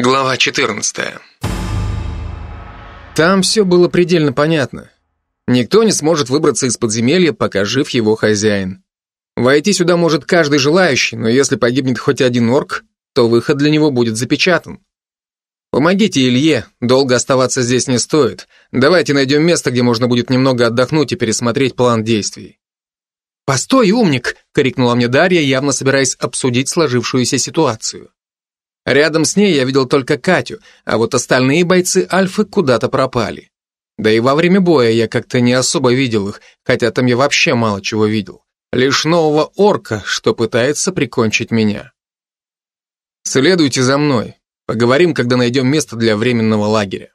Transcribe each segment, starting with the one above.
Глава 14. Там все было предельно понятно. Никто не сможет выбраться из подземелья, пока жив его хозяин. Войти сюда может каждый желающий, но если погибнет хоть один орк, то выход для него будет запечатан. Помогите Илье, долго оставаться здесь не стоит. Давайте найдем место, где можно будет немного отдохнуть и пересмотреть план действий. «Постой, умник!» — крикнула мне Дарья, явно собираясь обсудить сложившуюся ситуацию. Рядом с ней я видел только Катю, а вот остальные бойцы Альфы куда-то пропали. Да и во время боя я как-то не особо видел их, хотя там я вообще мало чего видел. Лишь нового орка, что пытается прикончить меня. Следуйте за мной. Поговорим, когда найдем место для временного лагеря.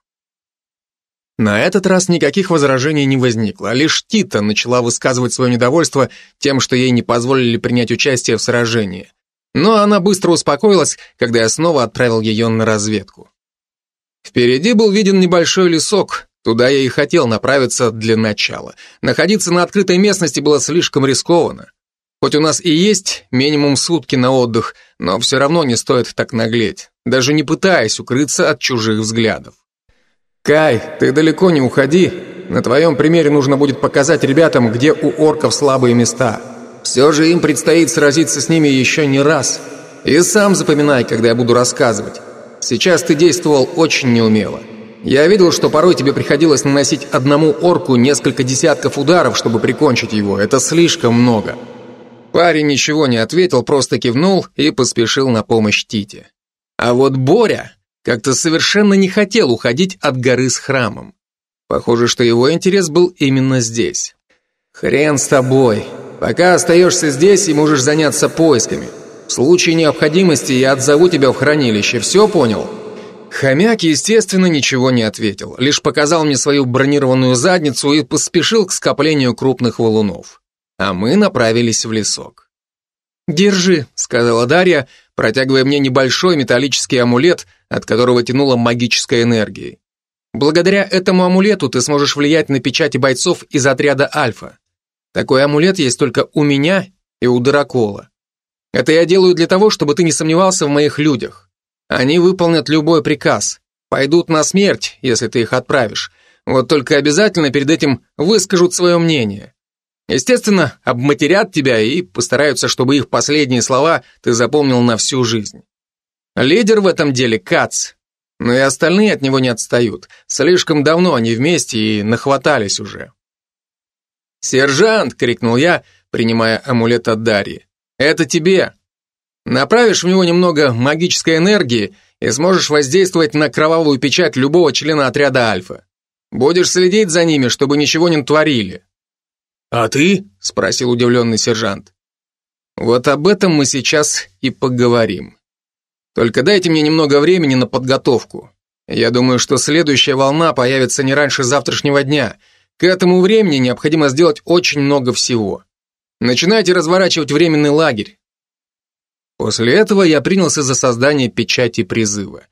На этот раз никаких возражений не возникло, а лишь Тита начала высказывать свое недовольство тем, что ей не позволили принять участие в сражении. Но она быстро успокоилась, когда я снова отправил ее на разведку. Впереди был виден небольшой лесок, туда я и хотел направиться для начала. Находиться на открытой местности было слишком рискованно. Хоть у нас и есть минимум сутки на отдых, но все равно не стоит так наглеть, даже не пытаясь укрыться от чужих взглядов. «Кай, ты далеко не уходи. На твоем примере нужно будет показать ребятам, где у орков слабые места». Все же им предстоит сразиться с ними еще не раз. И сам запоминай, когда я буду рассказывать. Сейчас ты действовал очень неумело. Я видел, что порой тебе приходилось наносить одному орку несколько десятков ударов, чтобы прикончить его. Это слишком много. Парень ничего не ответил, просто кивнул и поспешил на помощь Тите. А вот Боря как-то совершенно не хотел уходить от горы с храмом. Похоже, что его интерес был именно здесь. «Хрен с тобой. Пока остаешься здесь и можешь заняться поисками. В случае необходимости я отзову тебя в хранилище, все понял?» Хомяк, естественно, ничего не ответил, лишь показал мне свою бронированную задницу и поспешил к скоплению крупных валунов. А мы направились в лесок. «Держи», — сказала Дарья, протягивая мне небольшой металлический амулет, от которого тянуло магической энергией. Благодаря этому амулету ты сможешь влиять на печати бойцов из отряда Альфа. Такой амулет есть только у меня и у Дракола. Это я делаю для того, чтобы ты не сомневался в моих людях. Они выполнят любой приказ, пойдут на смерть, если ты их отправишь. Вот только обязательно перед этим выскажут свое мнение. Естественно, обматерят тебя и постараются, чтобы их последние слова ты запомнил на всю жизнь. Лидер в этом деле Кац, но и остальные от него не отстают. Слишком давно они вместе и нахватались уже. «Сержант!» — крикнул я, принимая амулет от Дарьи. «Это тебе! Направишь в него немного магической энергии и сможешь воздействовать на кровавую печать любого члена отряда Альфа. Будешь следить за ними, чтобы ничего не творили». «А ты?» — спросил удивленный сержант. «Вот об этом мы сейчас и поговорим. Только дайте мне немного времени на подготовку. Я думаю, что следующая волна появится не раньше завтрашнего дня — к этому времени необходимо сделать очень много всего. Начинайте разворачивать временный лагерь. После этого я принялся за создание печати призыва.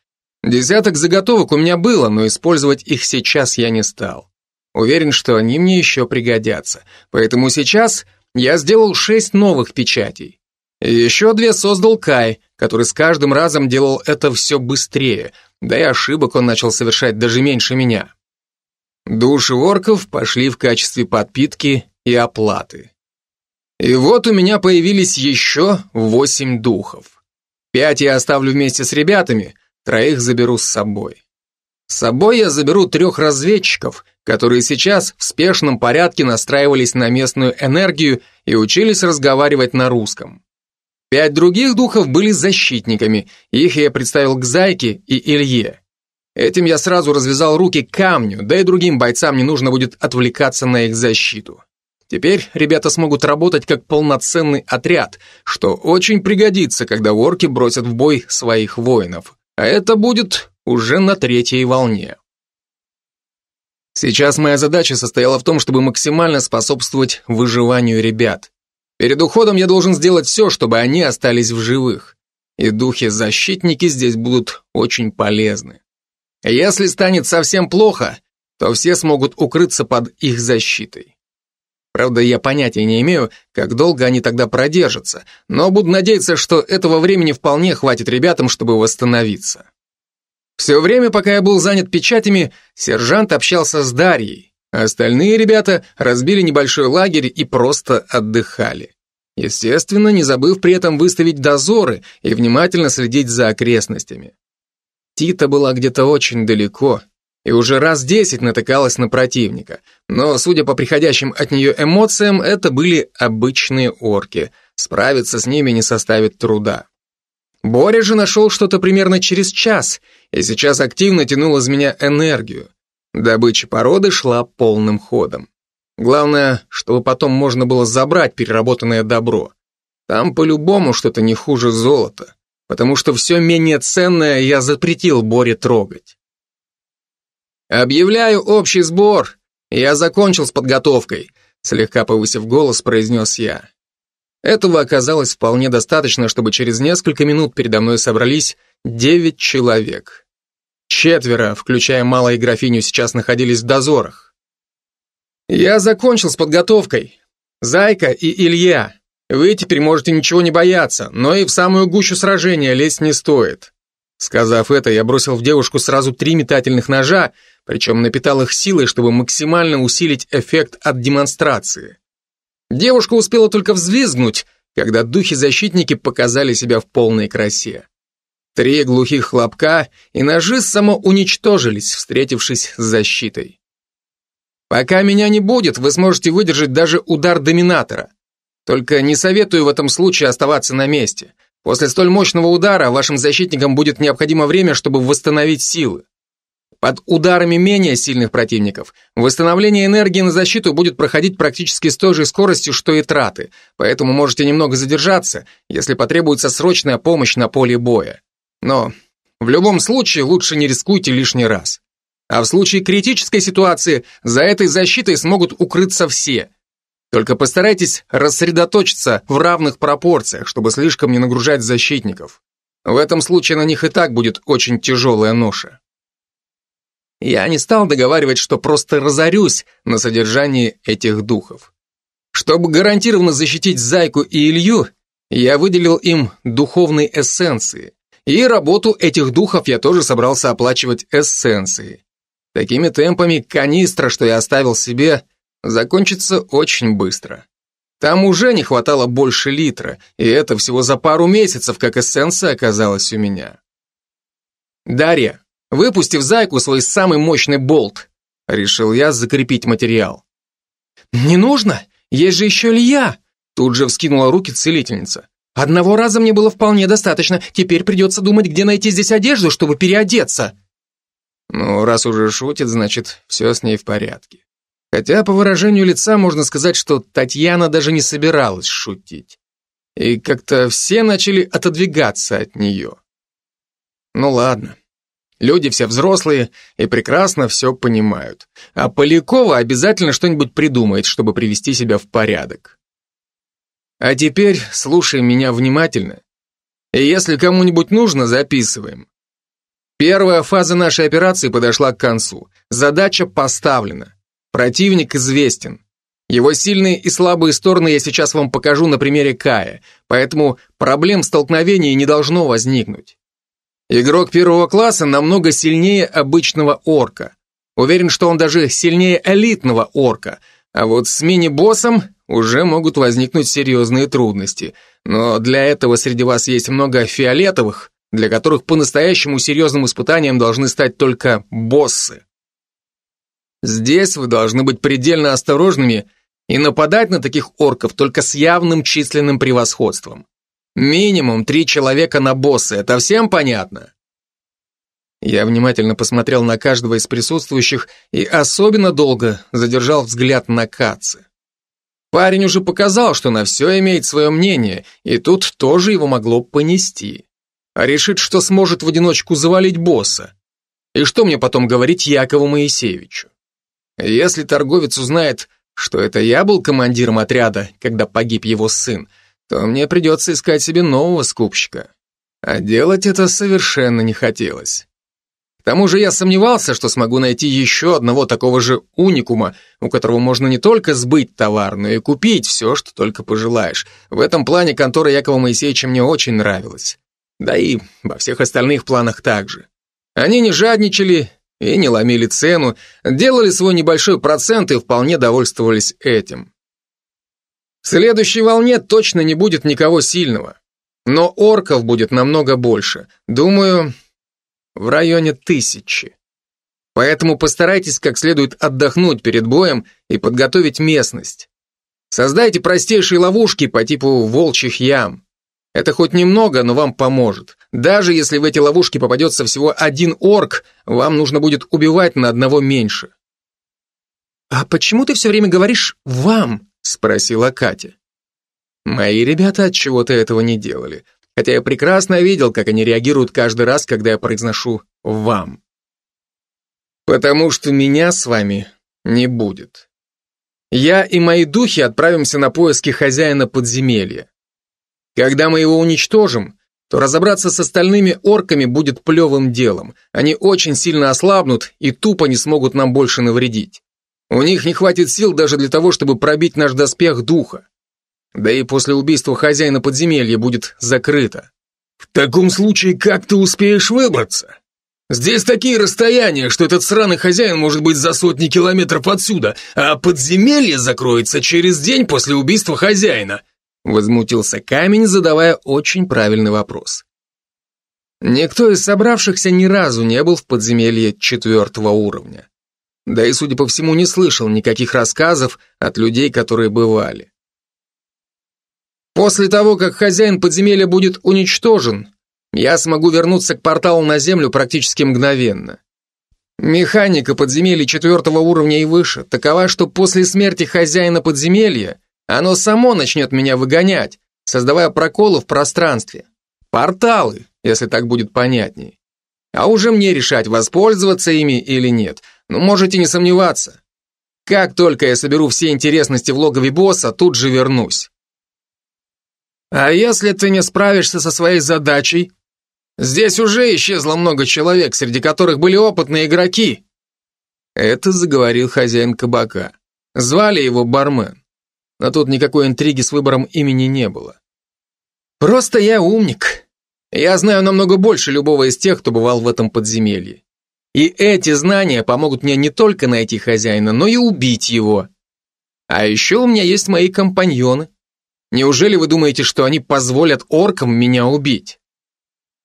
Десяток заготовок у меня было, но использовать их сейчас я не стал. Уверен, что они мне еще пригодятся. Поэтому сейчас я сделал шесть новых печатей. И еще две создал Кай, который с каждым разом делал это все быстрее, да и ошибок он начал совершать даже меньше меня. Души орков пошли в качестве подпитки и оплаты. И вот у меня появились еще восемь духов. Пять я оставлю вместе с ребятами, троих заберу с собой. С собой я заберу трех разведчиков, которые сейчас в спешном порядке настраивались на местную энергию и учились разговаривать на русском. Пять других духов были защитниками, их я представил к Зайке и Илье. Этим я сразу развязал руки камню, да и другим бойцам не нужно будет отвлекаться на их защиту. Теперь ребята смогут работать как полноценный отряд, что очень пригодится, когда ворки бросят в бой своих воинов. А это будет уже на третьей волне. Сейчас моя задача состояла в том, чтобы максимально способствовать выживанию ребят. Перед уходом я должен сделать все, чтобы они остались в живых. И духи-защитники здесь будут очень полезны. Если станет совсем плохо, то все смогут укрыться под их защитой. Правда, я понятия не имею, как долго они тогда продержатся, но буду надеяться, что этого времени вполне хватит ребятам, чтобы восстановиться. Все время, пока я был занят печатями, сержант общался с Дарьей. Остальные ребята разбили небольшой лагерь и просто отдыхали. Естественно, не забыв при этом выставить дозоры и внимательно следить за окрестностями. Тита была где-то очень далеко и уже раз десять натыкалась на противника, но, судя по приходящим от нее эмоциям, это были обычные орки, справиться с ними не составит труда. Боря же нашел что-то примерно через час, и сейчас активно тянул из меня энергию. Добыча породы шла полным ходом. Главное, чтобы потом можно было забрать переработанное добро. Там по-любому что-то не хуже золота, потому что все менее ценное я запретил Боре трогать. «Объявляю общий сбор. Я закончил с подготовкой», слегка повысив голос, произнес я. Этого оказалось вполне достаточно, чтобы через несколько минут передо мной собрались девять человек. Четверо, включая малой графиню, сейчас находились в дозорах. Я закончил с подготовкой. Зайка и Илья. Вы теперь можете ничего не бояться, но и в самую гущу сражения лезть не стоит. Сказав это, я бросил в девушку сразу три метательных ножа, причем напитал их силой, чтобы максимально усилить эффект от демонстрации. Девушка успела только взвизгнуть, когда духи-защитники показали себя в полной красе. Три глухих хлопка, и ножи самоуничтожились, встретившись с защитой. Пока меня не будет, вы сможете выдержать даже удар доминатора. Только не советую в этом случае оставаться на месте. После столь мощного удара вашим защитникам будет необходимо время, чтобы восстановить силы. Под ударами менее сильных противников восстановление энергии на защиту будет проходить практически с той же скоростью, что и траты, поэтому можете немного задержаться, если потребуется срочная помощь на поле боя. Но в любом случае лучше не рискуйте лишний раз. А в случае критической ситуации за этой защитой смогут укрыться все. Только постарайтесь рассредоточиться в равных пропорциях, чтобы слишком не нагружать защитников. В этом случае на них и так будет очень тяжелая ноша. Я не стал договаривать, что просто разорюсь на содержании этих духов. Чтобы гарантированно защитить Зайку и Илью, я выделил им духовные эссенции. И работу этих духов я тоже собрался оплачивать эссенцией. Такими темпами канистра, что я оставил себе, закончится очень быстро. Там уже не хватало больше литра, и это всего за пару месяцев, как эссенция оказалась у меня. Дарья, выпустив зайку свой самый мощный болт, решил я закрепить материал. «Не нужно, есть же еще Илья!» Тут же вскинула руки целительница. «Одного раза мне было вполне достаточно, теперь придется думать, где найти здесь одежду, чтобы переодеться». Ну, раз уже шутит, значит, все с ней в порядке. Хотя по выражению лица можно сказать, что Татьяна даже не собиралась шутить. И как-то все начали отодвигаться от нее. Ну ладно. Люди все взрослые и прекрасно все понимают. А Полякова обязательно что-нибудь придумает, чтобы привести себя в порядок. А теперь слушай меня внимательно. И если кому-нибудь нужно, записываем. Первая фаза нашей операции подошла к концу. Задача поставлена. Противник известен. Его сильные и слабые стороны я сейчас вам покажу на примере Кая, поэтому проблем столкновений не должно возникнуть. Игрок первого класса намного сильнее обычного орка. Уверен, что он даже сильнее элитного орка, а вот с мини-боссом уже могут возникнуть серьезные трудности. Но для этого среди вас есть много фиолетовых, для которых по-настоящему серьезным испытанием должны стать только боссы. Здесь вы должны быть предельно осторожными и нападать на таких орков только с явным численным превосходством. Минимум три человека на босса, это всем понятно? Я внимательно посмотрел на каждого из присутствующих и особенно долго задержал взгляд на Кацы. Парень уже показал, что на все имеет свое мнение, и тут тоже его могло понести. А решит, что сможет в одиночку завалить босса. И что мне потом говорить Якову Моисеевичу? Если торговец узнает, что это я был командиром отряда, когда погиб его сын, то мне придется искать себе нового скупщика. А делать это совершенно не хотелось. К тому же я сомневался, что смогу найти еще одного такого же уникума, у которого можно не только сбыть товар, но и купить все, что только пожелаешь. В этом плане контора Якова Моисеевича мне очень нравилась. Да и во всех остальных планах также. Они не жадничали и не ломили цену, делали свой небольшой процент и вполне довольствовались этим. В следующей волне точно не будет никого сильного. Но орков будет намного больше. Думаю, в районе тысячи. Поэтому постарайтесь как следует отдохнуть перед боем и подготовить местность. Создайте простейшие ловушки по типу волчьих ям. Это хоть немного, но вам поможет. Даже если в эти ловушки попадется всего один орк, вам нужно будет убивать на одного меньше. «А почему ты все время говоришь «вам»?» — спросила Катя. Мои ребята от чего-то этого не делали, хотя я прекрасно видел, как они реагируют каждый раз, когда я произношу «вам». Потому что меня с вами не будет. Я и мои духи отправимся на поиски хозяина подземелья. Когда мы его уничтожим, то разобраться с остальными орками будет плевым делом. Они очень сильно ослабнут и тупо не смогут нам больше навредить. У них не хватит сил даже для того, чтобы пробить наш доспех духа. Да и после убийства хозяина подземелья будет закрыто. В таком случае как ты успеешь выбраться? Здесь такие расстояния, что этот сраный хозяин может быть за сотни километров отсюда, а подземелье закроется через день после убийства хозяина. Возмутился камень, задавая очень правильный вопрос. Никто из собравшихся ни разу не был в подземелье четвертого уровня. Да и, судя по всему, не слышал никаких рассказов от людей, которые бывали. После того, как хозяин подземелья будет уничтожен, я смогу вернуться к порталу на Землю практически мгновенно. Механика подземелья четвертого уровня и выше такова, что после смерти хозяина подземелья оно само начнет меня выгонять, создавая проколы в пространстве. Порталы, если так будет понятней. А уже мне решать, воспользоваться ими или нет. Но можете не сомневаться. Как только я соберу все интересности в логове босса, тут же вернусь. А если ты не справишься со своей задачей, Здесь уже исчезло много человек, среди которых были опытные игроки. Это заговорил хозяин кабака. Звали его бармен. Но тут никакой интриги с выбором имени не было. Просто я умник. Я знаю намного больше любого из тех, кто бывал в этом подземелье. И эти знания помогут мне не только найти хозяина, но и убить его. А еще у меня есть мои компаньоны. Неужели вы думаете, что они позволят оркам меня убить?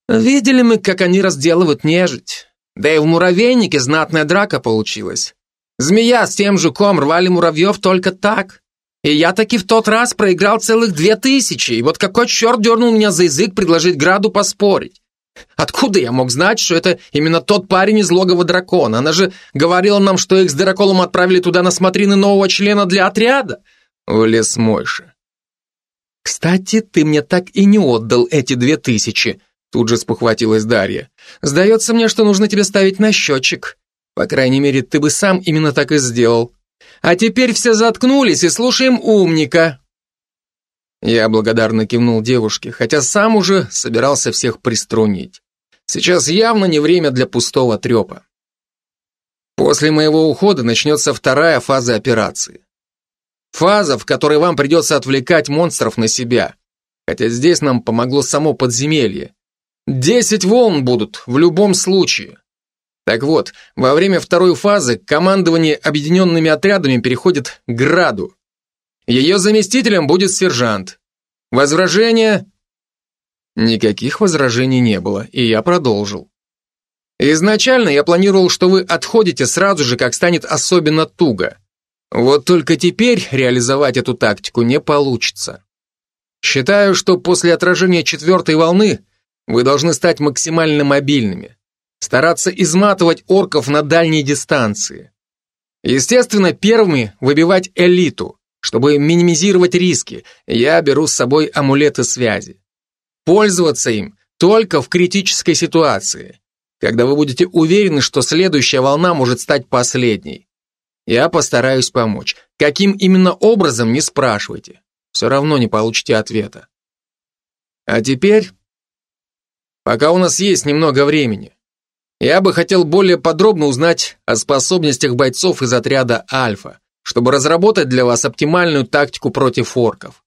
Видели мы, как они разделывают нежить. Да и в муравейнике знатная драка получилась. Змея с тем жуком рвали муравьев только так. И я таки в тот раз проиграл целых две тысячи, и вот какой черт дернул меня за язык предложить Граду поспорить. Откуда я мог знать, что это именно тот парень из логова дракона? Она же говорила нам, что их с Дыроколом отправили туда на смотрины нового члена для отряда. Влез Мойша. Кстати, ты мне так и не отдал эти две тысячи, Тут же спохватилась Дарья. «Сдается мне, что нужно тебе ставить на счетчик. По крайней мере, ты бы сам именно так и сделал. А теперь все заткнулись и слушаем умника». Я благодарно кивнул девушке, хотя сам уже собирался всех приструнить. Сейчас явно не время для пустого трепа. После моего ухода начнется вторая фаза операции. Фаза, в которой вам придется отвлекать монстров на себя. Хотя здесь нам помогло само подземелье. Десять волн будут в любом случае. Так вот, во время второй фазы командование объединенными отрядами переходит к Граду. Ее заместителем будет сержант. Возражения? Никаких возражений не было, и я продолжил. Изначально я планировал, что вы отходите сразу же, как станет особенно туго. Вот только теперь реализовать эту тактику не получится. Считаю, что после отражения четвертой волны вы должны стать максимально мобильными, стараться изматывать орков на дальней дистанции. Естественно, первыми выбивать элиту, чтобы минимизировать риски. Я беру с собой амулеты связи. Пользоваться им только в критической ситуации, когда вы будете уверены, что следующая волна может стать последней. Я постараюсь помочь. Каким именно образом, не спрашивайте. Все равно не получите ответа. А теперь Пока у нас есть немного времени. Я бы хотел более подробно узнать о способностях бойцов из отряда «Альфа», чтобы разработать для вас оптимальную тактику против орков.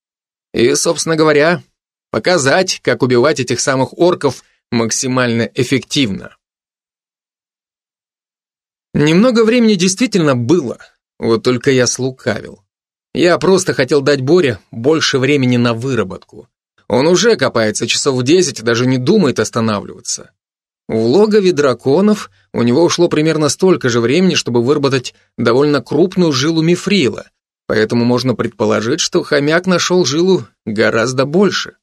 И, собственно говоря, показать, как убивать этих самых орков максимально эффективно. Немного времени действительно было, вот только я слукавил. Я просто хотел дать Боре больше времени на выработку. Он уже копается часов в десять даже не думает останавливаться. В логове драконов у него ушло примерно столько же времени, чтобы выработать довольно крупную жилу мифрила, поэтому можно предположить, что хомяк нашел жилу гораздо больше.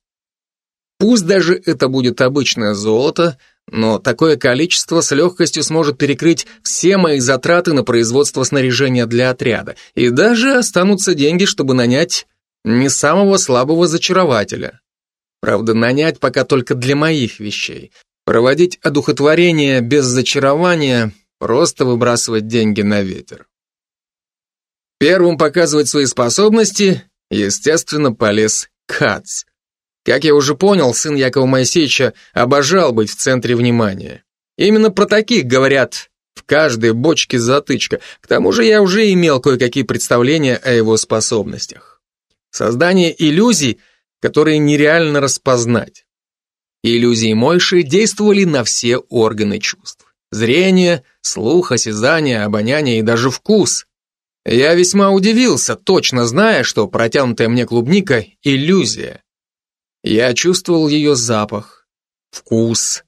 Пусть даже это будет обычное золото, но такое количество с легкостью сможет перекрыть все мои затраты на производство снаряжения для отряда, и даже останутся деньги, чтобы нанять не самого слабого зачарователя. Правда, нанять пока только для моих вещей. Проводить одухотворение без зачарования – просто выбрасывать деньги на ветер. Первым показывать свои способности, естественно, полез Кац. Как я уже понял, сын Якова Моисеевича обожал быть в центре внимания. Именно про таких говорят в каждой бочке затычка. К тому же я уже имел кое-какие представления о его способностях. Создание иллюзий, которые нереально распознать. Иллюзии Мойши действовали на все органы чувств. Зрение, слух, осязание, обоняние и даже вкус. Я весьма удивился, точно зная, что протянутая мне клубника – иллюзия. Я чувствовал ее запах, вкус.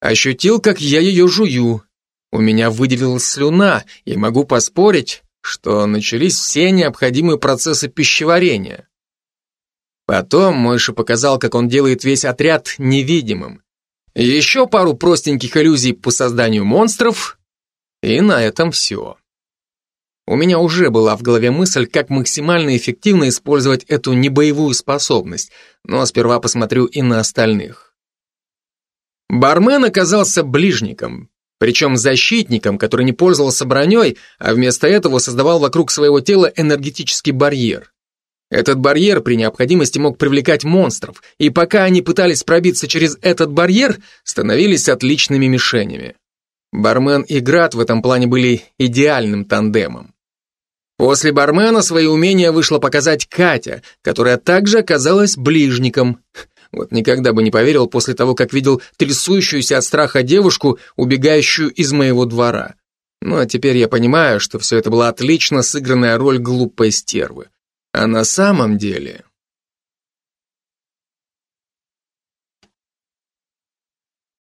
Ощутил, как я ее жую. У меня выделилась слюна, и могу поспорить, что начались все необходимые процессы пищеварения. Потом Мойша показал, как он делает весь отряд невидимым. Еще пару простеньких иллюзий по созданию монстров, и на этом все. У меня уже была в голове мысль, как максимально эффективно использовать эту небоевую способность, но сперва посмотрю и на остальных. Бармен оказался ближником, причем защитником, который не пользовался броней, а вместо этого создавал вокруг своего тела энергетический барьер. Этот барьер при необходимости мог привлекать монстров, и пока они пытались пробиться через этот барьер, становились отличными мишенями. Бармен и Град в этом плане были идеальным тандемом. После бармена свои умения вышла показать Катя, которая также оказалась ближником. Вот никогда бы не поверил после того, как видел трясущуюся от страха девушку, убегающую из моего двора. Ну а теперь я понимаю, что все это была отлично сыгранная роль глупой стервы. А на самом деле...